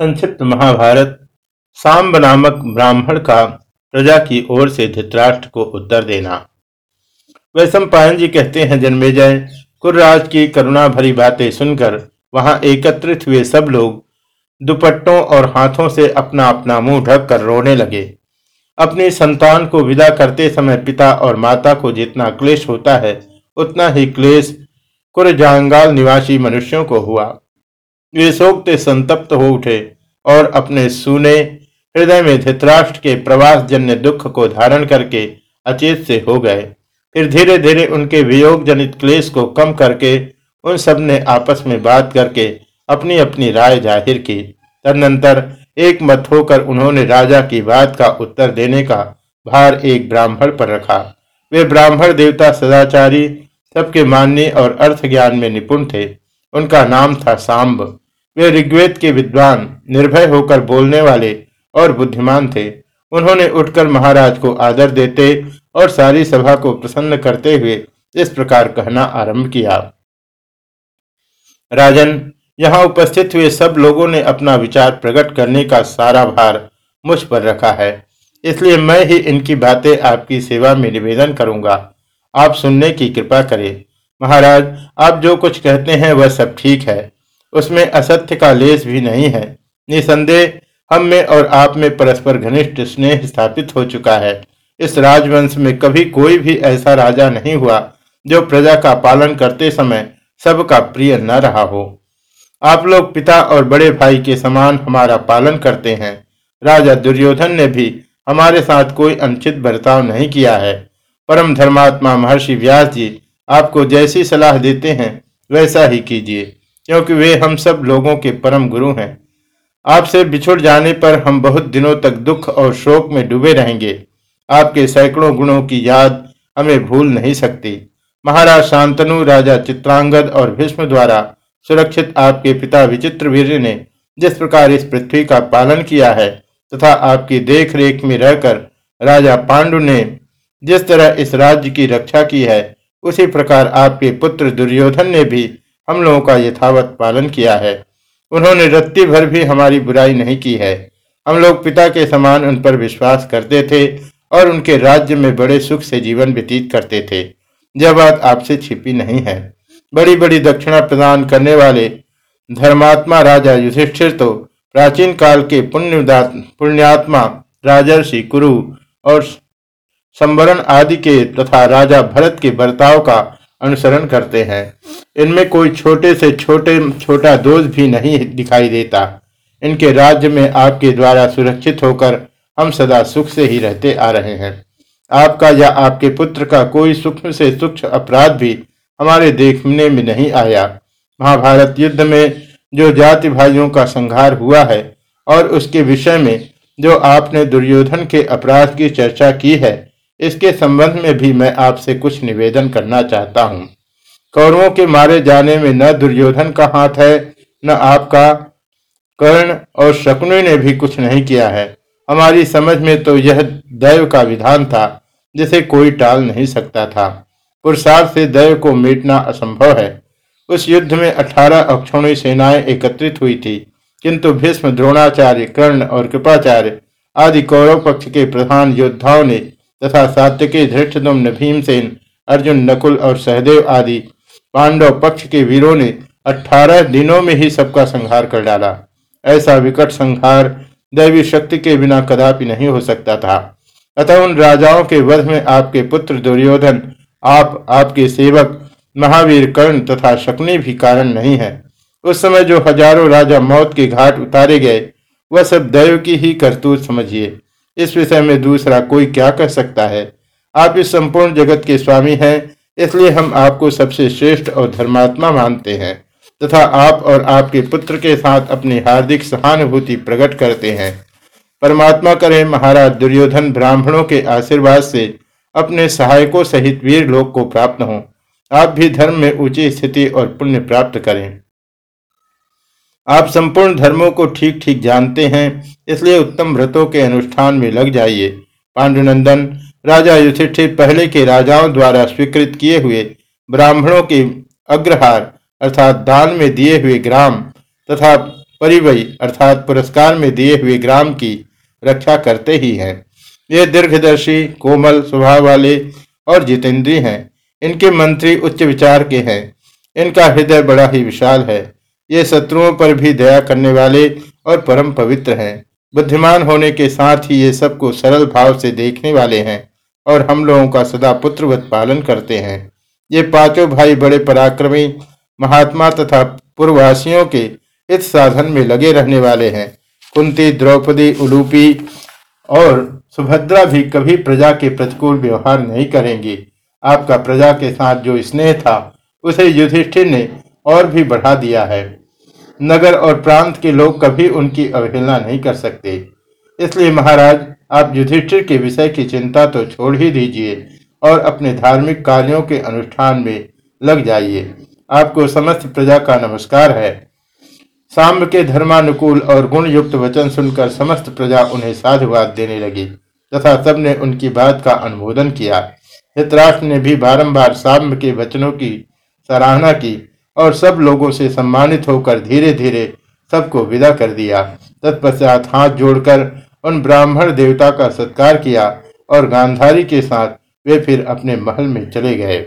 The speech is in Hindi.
संक्षिप्त महाभारत, सांब नामक ब्राह्मण का प्रजा की ओर से धृतराष्ट्र को उत्तर देना। वैश्व पायन जी कहते हैं, जन्मेजय कुर्राज की करुणा भरी बातें सुनकर वहाँ एकत्रित हुए सब लोग दुपट्टों और हाथों से अपना अपना मुँह ढक कर रोने लगे। अपनी संतान को विदा करते समय पिता और माता को जितना क्लेश होता है, उतना ही क्लेश कुरजांगाल निवासी मनुष्यों को हुआ। वे सोखते संतप्त हो उठे और अपने सुने हृदय में धृतराष्ट्र के प्रवास जन्य दुख को धारण करके अचेत से हो गए। फिर धीरे धीरे उनके वियोग जनित क्लेश को कम करके उन सबने आपस में बात करके अपनी अपनी राय ज़ाहिर की। तदनंतर एक मत होकर उन्होंने राजा की बात का उत्तर देने का भार एक ब्राह्मण पर रखा। वे ब्राह्मण देवता सदाचारी, सबके मानने और अर्थ ज्ञान में निपुण थे। उनका नाम था सांब। वे ऋग्वेद के विद्वान, निर्भय होकर बोलने वाले और बुद्धिमान थे। उन्होंने उठकर महाराज को आदर देते और सारी सभा को प्रसन्न करते हुए इस प्रकार कहना आरंभ किया। राजन, यहाँ उपस्थित हुए सब लोगों ने अपना विचार प्रकट करने का सारा भार मुझ पर रखा है। इसलिए मैं ही इनकी बातें आपकी सेवा में निवेदन करूँगा। आप सुनने की कृपा करें। महाराज, आप जो कुछ कहते हैं वह सब ठीक है। उसमें असत्य का लेस भी नहीं है। निसंदेह, हम में और आप में परस्पर घनिष्ठ स्नेह स्थापित हो चुका है। इस राजवंश में कभी कोई भी ऐसा राजा नहीं हुआ, जो प्रजा का पालन करते समय सबका प्रिय न रहा हो। आप लोग पिता और बड़े भाई के समान हमारा पालन करते हैं। राजा दुर्योधन ने भी हमारे साथ कोई अनुचित बर्ताव नहीं किया है। परम धर्मात्मा महर्षि व्यास जी आपको जैसी सलाह देते हैं, वैसा ही कीजिए, क्योंकि वे हम सब लोगों के परम गुरु हैं। आपसे बिछुड़ जाने पर हम बहुत दिनों तक दुख और शोक में डूबे रहेंगे। आपके सैकड़ों गुणों की याद हमें भूल नहीं सकती। महाराज शांतनु, राजा चित्रांगद और भीष्म द्वारा सुरक्षित आपके पिता विचित्र वीर ने जिस प्रकार इस पृथ्वी का पालन किया है, तथा आपकी देख रेख में रहकर राजा पांडु ने जिस तरह इस राज्य की रक्षा की है उसी प्रकार आपके पुत्र दुर्योधन ने भी हम लोगों का यथावत पालन किया है। उन्होंने रत्ती भर भी हमारी बुराई नहीं की है। हम लोग पिता के समान उन पर विश्वास करते थे और उनके राज्य में बड़े सुख से जीवन व्यतीत करते थे। यह बात आपसे छिपी नहीं है। बड़ी बड़ी दक्षिणा प्रदान करने वाले धर्मात्मा राजा युधिष्ठिर तो प्राचीन काल के पुण्य पुण्यात्मा, राजर्षि, कुरु और संवरण आदि के तथा राजा भरत के बर्ताव का अनुसरण करते हैं। इनमें कोई छोटे से छोटे, छोटा दोष भी नहीं दिखाई देता। इनके राज्य में आपके द्वारा सुरक्षित होकर हम सदा सुख से ही रहते आ रहे हैं। आपका या आपके पुत्र का कोई सूक्ष्म से सूक्ष्म अपराध भी हमारे देखने में नहीं आया। महाभारत युद्ध में जो जाति भाइयों का संहार हुआ है और उसके विषय में जो आपने दुर्योधन के अपराध की चर्चा की है इसके संबंध में भी मैं आपसे कुछ निवेदन करना चाहता हूँ। कौरवों के मारे जाने में न दुर्योधन का हाथ है, न आपका कर्ण और शकुनी ने भी कुछ नहीं किया है। हमारी समझ में तो यह दैव का विधान था, जिसे कोई टाल नहीं सकता था। पुरुषार्थ से दैव को मिटना असंभव है। उस युद्ध में अठारह अक्षौणी सेनाएँ एकत्रित हुई थी, किंतु भीष्म, द्रोणाचार्य, कर्ण और कृपाचार्य आदि कौरव पक्ष के प्रधान योद्धाओं ने तथा सात्यकी धृष्टुम्न भीमसेन अर्जुन, नकुल और सहदेव आदि पांडव पक्ष के वीरों ने अठारह दिनों में ही सबका संहार कर डाला। ऐसा विकट संहार दैवी शक्ति के बिना कदापि नहीं हो सकता था। अतः उन राजाओं के वध में आपके पुत्र दुर्योधन, आप, आपके सेवक, महावीर कर्ण तथा शकुनी भी कारण नहीं है। उस समय जो हज़ारों राजा मौत के घाट उतारे गए, वह सब दैव की ही करतूत समझिए। इस विषय में दूसरा कोई क्या कह सकता है? आप इस संपूर्ण जगत के स्वामी हैं, इसलिए हम आपको सबसे श्रेष्ठ और धर्मात्मा मानते हैं, तथा आप और आपके पुत्र के साथ अपनी हार्दिक सहानुभूति प्रकट करते हैं। परमात्मा करे महाराज दुर्योधन ब्राह्मणों के आशीर्वाद से अपने सहायकों सहित वीर लोग को प्राप्त हों। आप भी धर्म में ऊँची स्थिति और पुण्य प्राप्त करें। आप संपूर्ण धर्मों को ठीक ठीक जानते हैं, इसलिए उत्तम व्रतों के अनुष्ठान में लग जाइए। पांडुनंदन, राजा युधिष्ठिर पहले के राजाओं द्वारा स्वीकृत किए हुए ब्राह्मणों के अग्रहार, अर्थात दान में दिए हुए ग्राम तथा परिवय अर्थात पुरस्कार में दिए हुए ग्राम की रक्षा करते ही हैं। ये दीर्घदर्शी, कोमल स्वभाव वाले और जितेंद्रीय हैं। इनके मंत्री उच्च विचार के हैं। इनका हृदय बड़ा ही विशाल है। ये शत्रुओं पर भी दया करने वाले और परम पवित्र हैं। बुद्धिमान होने के साथ ही ये सबको सरल भाव से देखने वाले हैं और हम लोगों का सदा पुत्रवत पालन करते हैं। ये पाँचों भाई बड़े पराक्रमी महात्मा तथा पूर्ववासियों के हित साधन में लगे रहने वाले हैं। कुंती, द्रौपदी उलूपी और सुभद्रा भी कभी प्रजा के प्रतिकूल व्यवहार नहीं करेंगी। आपका प्रजा के साथ जो स्नेह था, उसे युधिष्ठिर ने और भी बढ़ा दिया है। नगर और प्रांत के लोग कभी उनकी अवहेलना नहीं कर सकते। इसलिए महाराज, आप युधिष्ठिर के विषय की चिंता तो छोड़ ही दीजिए और अपने धार्मिक कार्यों के अनुष्ठान में लग जाइए। आपको समस्त प्रजा का नमस्कार है। साम्य के धर्मानुकूल और गुण युक्त वचन सुनकर समस्त प्रजा उन्हें साधुवाद देने लगी तथा सबने उनकी बात का अनुमोदन किया। हितराष्ट्र ने भी बारंबार साम्य के वचनों की सराहना की। और सब लोगों से सम्मानित होकर धीरे धीरे सबको विदा कर दिया। तत्पश्चात हाथ जोड़कर उन ब्राह्मण देवता का सत्कार किया और गांधारी के साथ वे फिर अपने महल में चले गए।